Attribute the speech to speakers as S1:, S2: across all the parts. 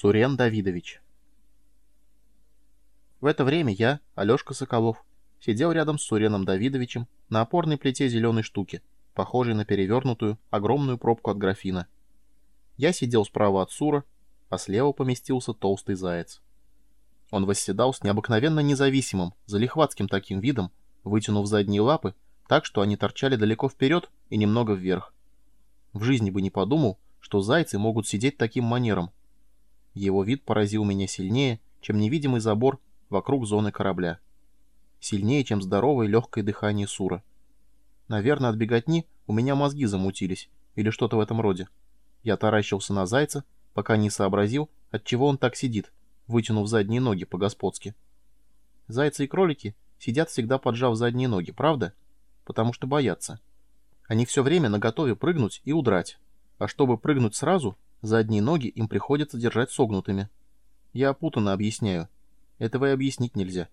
S1: Сурен Давидович. В это время я, Алешка Соколов, сидел рядом с Суреном Давидовичем на опорной плите зеленой штуки, похожей на перевернутую, огромную пробку от графина. Я сидел справа от Сура, а слева поместился толстый заяц. Он восседал с необыкновенно независимым, залихватским таким видом, вытянув задние лапы, так что они торчали далеко вперед и немного вверх. В жизни бы не подумал, что зайцы могут сидеть таким манером. Его вид поразил меня сильнее, чем невидимый забор вокруг зоны корабля. Сильнее, чем здоровое легкое дыхание Сура. Наверное, от беготни у меня мозги замутились, или что-то в этом роде. Я таращился на зайца, пока не сообразил, от чего он так сидит, вытянув задние ноги по-господски. Зайцы и кролики сидят всегда поджав задние ноги, правда? Потому что боятся. Они все время наготове прыгнуть и удрать. А чтобы прыгнуть сразу, задние ноги им приходится держать согнутыми. Я опутанно объясняю. Этого и объяснить нельзя.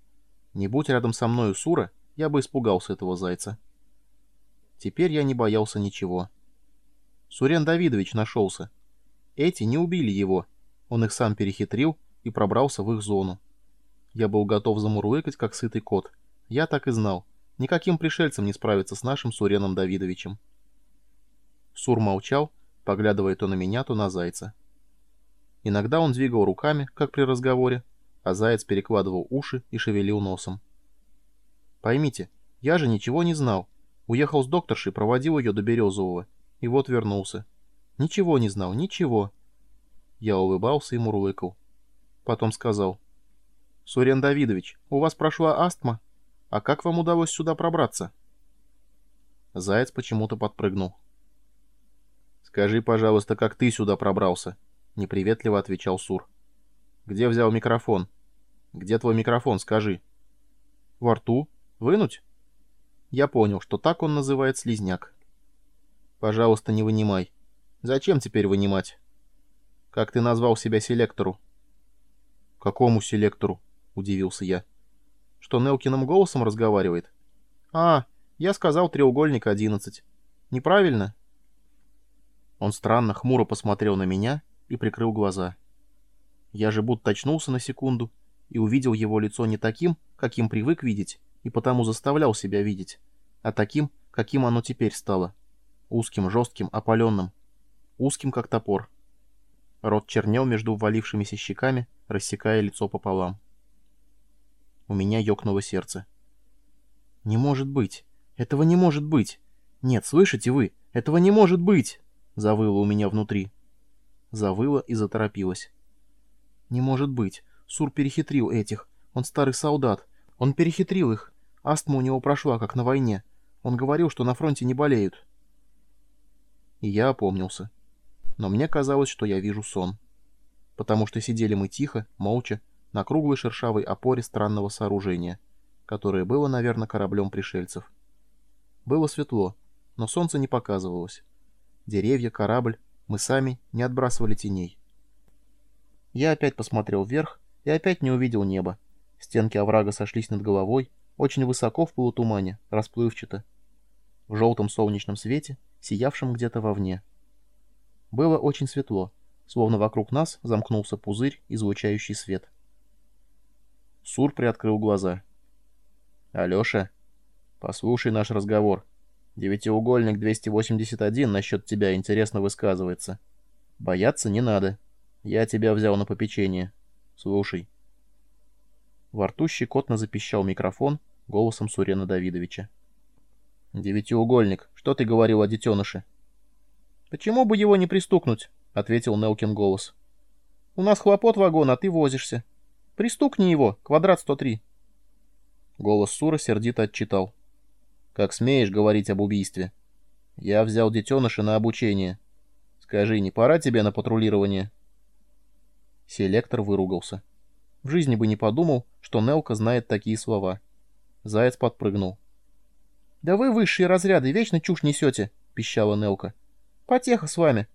S1: Не будь рядом со мною Сура, я бы испугался этого зайца. Теперь я не боялся ничего. Сурен Давидович нашелся. Эти не убили его. Он их сам перехитрил и пробрался в их зону. Я был готов замурлыкать, как сытый кот. Я так и знал. Никаким пришельцем не справиться с нашим Суреном Давидовичем. Сур молчал, поглядывая то на меня, то на зайца. Иногда он двигал руками, как при разговоре, а заяц перекладывал уши и шевелил носом. Поймите, я же ничего не знал. Уехал с докторшей, проводил ее до Березового. И вот вернулся. Ничего не знал, ничего. Я улыбался и мурлыкал. Потом сказал. «Сурен Давидович, у вас прошла астма? А как вам удалось сюда пробраться?» Заяц почему-то подпрыгнул. «Скажи, пожалуйста, как ты сюда пробрался?» — неприветливо отвечал Сур. «Где взял микрофон? Где твой микрофон, скажи?» «Во рту. Вынуть?» Я понял, что так он называет слизняк. «Пожалуйста, не вынимай. Зачем теперь вынимать?» «Как ты назвал себя селектору?» «Какому селектору?» — удивился я. «Что Нелкиным голосом разговаривает?» «А, я сказал треугольник одиннадцать. Неправильно?» Он странно, хмуро посмотрел на меня и прикрыл глаза. Я же будто очнулся на секунду и увидел его лицо не таким, каким привык видеть, и потому заставлял себя видеть, а таким, каким оно теперь стало. Узким, жестким, опаленным. Узким, как топор. Рот чернел между ввалившимися щеками, рассекая лицо пополам. У меня ёкнуло сердце. «Не может быть! Этого не может быть! Нет, слышите вы? Этого не может быть!» Завыло у меня внутри. Завыло и заторопилось. «Не может быть. Сур перехитрил этих. Он старый солдат. Он перехитрил их. Астма у него прошла, как на войне. Он говорил, что на фронте не болеют». И я опомнился. Но мне казалось, что я вижу сон. Потому что сидели мы тихо, молча, на круглой шершавой опоре странного сооружения, которое было, наверное, кораблем пришельцев. Было светло, но солнце не показывалось деревья, корабль, мы сами не отбрасывали теней. Я опять посмотрел вверх и опять не увидел неба. Стенки оврага сошлись над головой, очень высоко в полутумане, расплывчато. В желтом солнечном свете, сиявшем где-то вовне. Было очень светло, словно вокруг нас замкнулся пузырь, излучающий свет. Сур приоткрыл глаза. «Алеша, послушай наш разговор», Девятиугольник 281 насчет тебя интересно высказывается. Бояться не надо. Я тебя взял на попечение. Слушай. Во рту щекотно запищал микрофон голосом Сурена Давидовича. «Девятиугольник, что ты говорил о детеныше?» «Почему бы его не пристукнуть?» — ответил Нелкин голос. «У нас хлопот вагон, а ты возишься. Пристукни его, квадрат 103». Голос Сура сердито отчитал. Как смеешь говорить об убийстве? Я взял детеныша на обучение. Скажи, не пора тебе на патрулирование?» Селектор выругался. В жизни бы не подумал, что Нелка знает такие слова. Заяц подпрыгнул. «Да вы высшие разряды, вечно чушь несете!» — пищала Нелка. «Потеха с вами!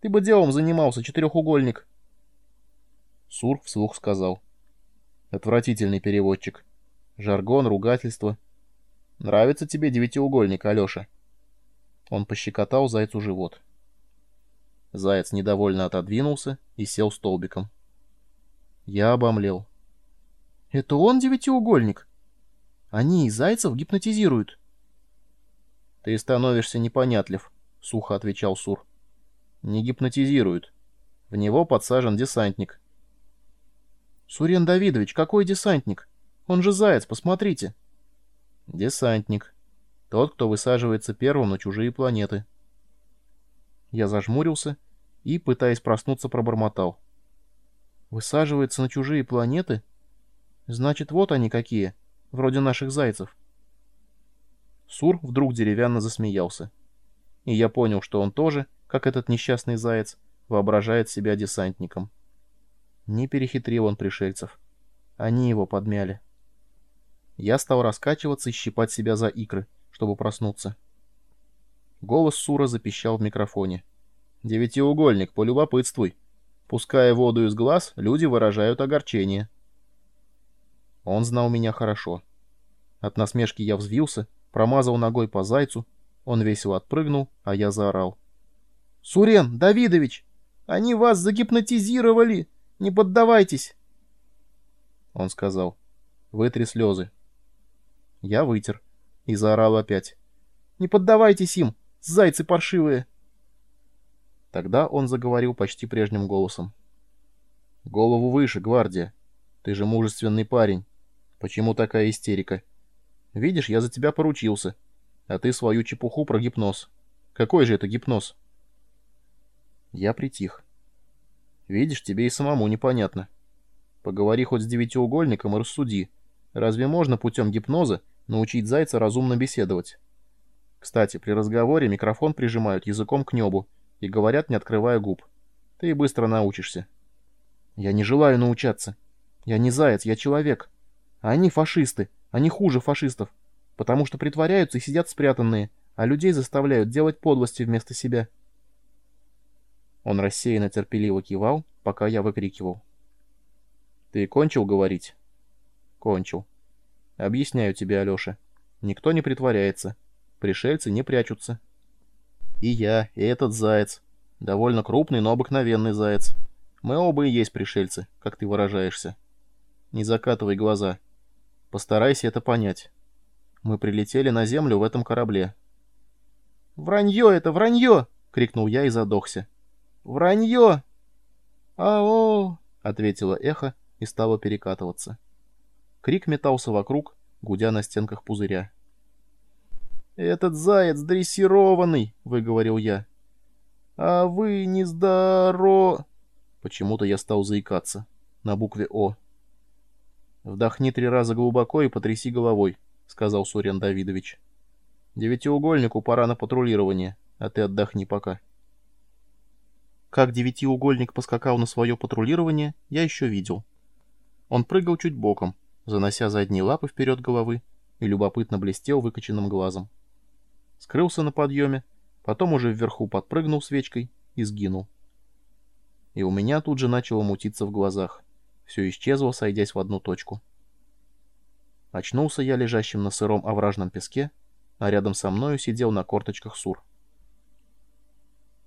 S1: Ты бы делом занимался, четырехугольник!» Сур вслух сказал. «Отвратительный переводчик. Жаргон, ругательство — Нравится тебе девятиугольник, Алеша?» Он пощекотал зайцу живот. Заяц недовольно отодвинулся и сел столбиком. Я обомлел.
S2: «Это он девятиугольник? Они и зайцев гипнотизируют».
S1: «Ты становишься непонятлив», — сухо отвечал Сур. «Не гипнотизируют. В него подсажен десантник».
S2: «Сурен Давидович, какой десантник? Он же заяц, посмотрите».
S1: «Десантник. Тот, кто высаживается первым на чужие планеты». Я зажмурился и, пытаясь проснуться, пробормотал.
S2: «Высаживается на чужие планеты? Значит, вот они какие, вроде наших зайцев».
S1: Сур вдруг деревянно засмеялся. И я понял, что он тоже, как этот несчастный заяц, воображает себя десантником. Не перехитрил он пришельцев. Они его подмяли. Я стал раскачиваться и щипать себя за икры, чтобы проснуться. Голос Сура запищал в микрофоне. «Девятиугольник, полюбопытствуй. Пуская воду из глаз, люди выражают огорчение». Он знал меня хорошо. От насмешки я взвился, промазал ногой по зайцу, он весело отпрыгнул, а я заорал. «Сурен, Давидович, они вас загипнотизировали! Не поддавайтесь!» Он сказал. «Вытри слезы». Я вытер и заорал опять. «Не поддавайтесь им, зайцы паршивые!» Тогда он заговорил почти прежним голосом. «Голову выше, гвардия. Ты же мужественный парень. Почему такая истерика?» Видишь, я за тебя поручился. А ты свою чепуху про гипноз. Какой же это гипноз? Я притих. Видишь, тебе и самому непонятно. Поговори хоть с девятиугольником и рассуди. Разве можно путем гипноза научить зайца разумно беседовать? Кстати, при разговоре микрофон прижимают языком к небу и говорят, не открывая губ. Ты быстро научишься. Я не желаю научаться. Я не заяц, я человек. А они фашисты. Они хуже фашистов, потому что притворяются и сидят спрятанные, а людей заставляют делать подлости вместо себя. Он рассеянно терпеливо кивал, пока я выкрикивал. «Ты кончил говорить?» «Кончил. Объясняю тебе, Алеша. Никто не притворяется. Пришельцы не прячутся. И я, и этот заяц. Довольно крупный, но обыкновенный заяц. Мы оба и есть пришельцы, как ты выражаешься. Не закатывай глаза». Постарайся это понять. Мы прилетели на землю в этом корабле. «Вранье это, вранье!» — крикнул я и задохся. «Вранье!» «Ау!» — ответило эхо и стало перекатываться. Крик метался вокруг, гудя на стенках пузыря. «Этот заяц дрессированный!» — выговорил я. «А вы не здоро...» Почему-то я стал заикаться. На букве «О». «Вдохни три раза глубоко и потряси головой», — сказал Сурен Давидович. «Девятиугольнику пора на патрулирование, а ты отдохни пока». Как девятиугольник поскакал на свое патрулирование, я еще видел. Он прыгал чуть боком, занося задние лапы вперед головы, и любопытно блестел выкоченным глазом. Скрылся на подъеме, потом уже вверху подпрыгнул свечкой и сгинул. И у меня тут же начало мутиться в глазах все исчезло, сойдясь в одну точку. Очнулся я лежащим на сыром овражном песке, а рядом со мною сидел на корточках Сур.